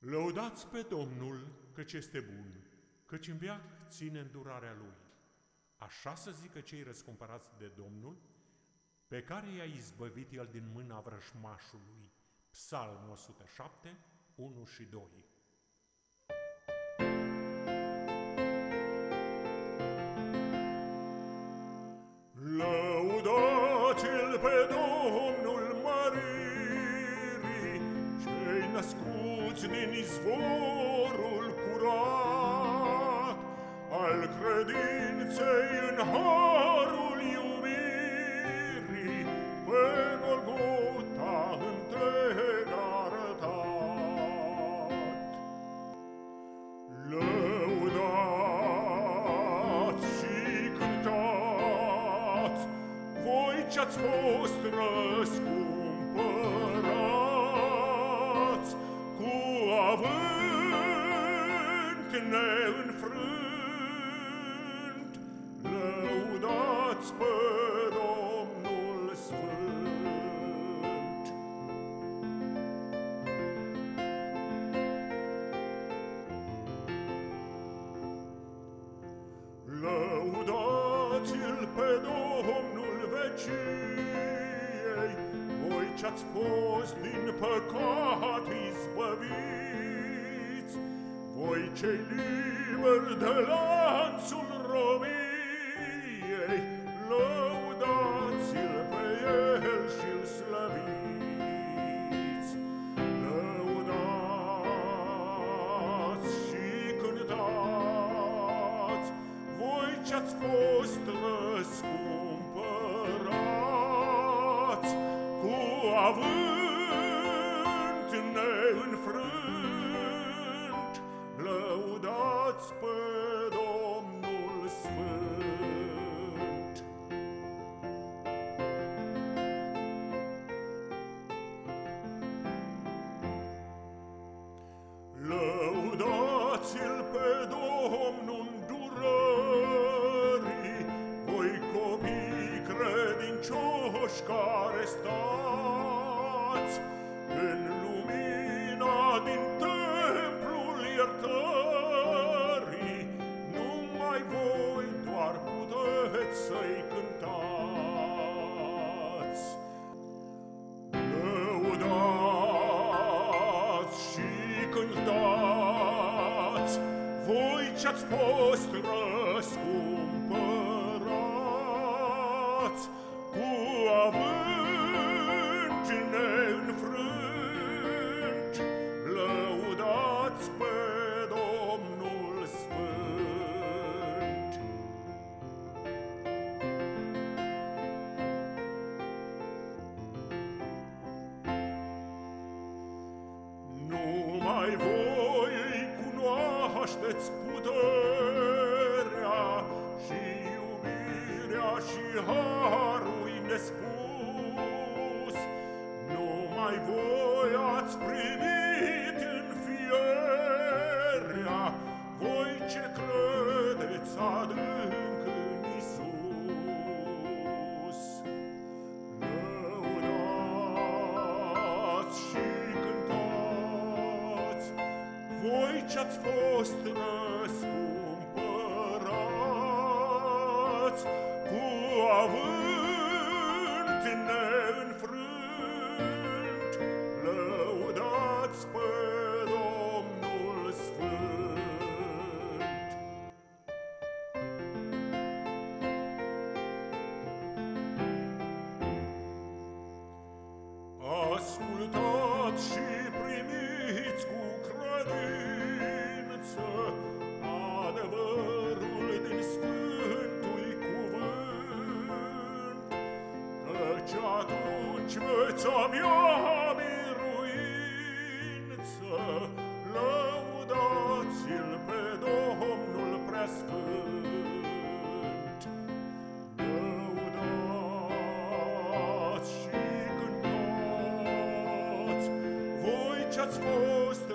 Lăudați pe Domnul căci este bun, căci în viac ține îndurarea Lui. Așa să zică cei răscumpărați de Domnul, pe care i-a izbăvit El din mâna vrășmașului. Psalm 107, 1 și 2. Lăudați-l pe Domnul măririi, cei născuți din izvorul curat, al credinței în harul iubirii, pe Golgota întreg arătat. Lăudați și cântați, voi ce-ați fost răscumpărați, ce-ați fost din păcat izbăviți, voi cei de lanțul cu avânt neînfrânt, lăudați pe credincioși care stați în lumina din templul iertării, numai voi doar puteți să-i cântați. Lăudați și cântați, voi ce-ați fost răscumpărați, Numai voi îi cunoașteți puterea și iubirea și harul voi ce-ați fost răscumpărați cu avânt neînțeles. Atunci veți avea biruință, lăudați-l pe Domnul Preasfânt. Lăudați și cântați, voi ce-ați fost